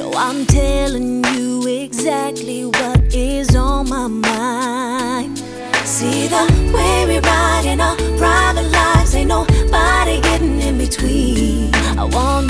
So I'm telling you exactly what is on my mind. See the way we ride in our private lives, ain't nobody getting in between. I want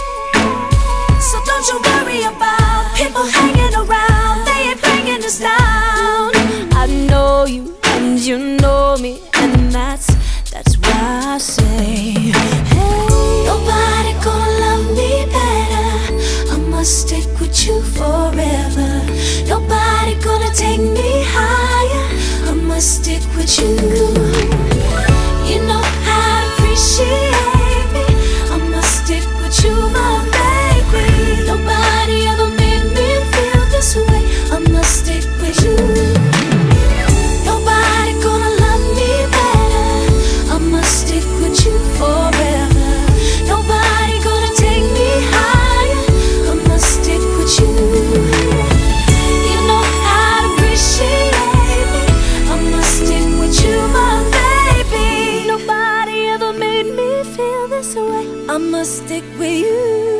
you know me, and that's that's why I say, hey, nobody gonna love me better. I must stick with you forever. Nobody gonna take me higher. I must stick with you. stick with you.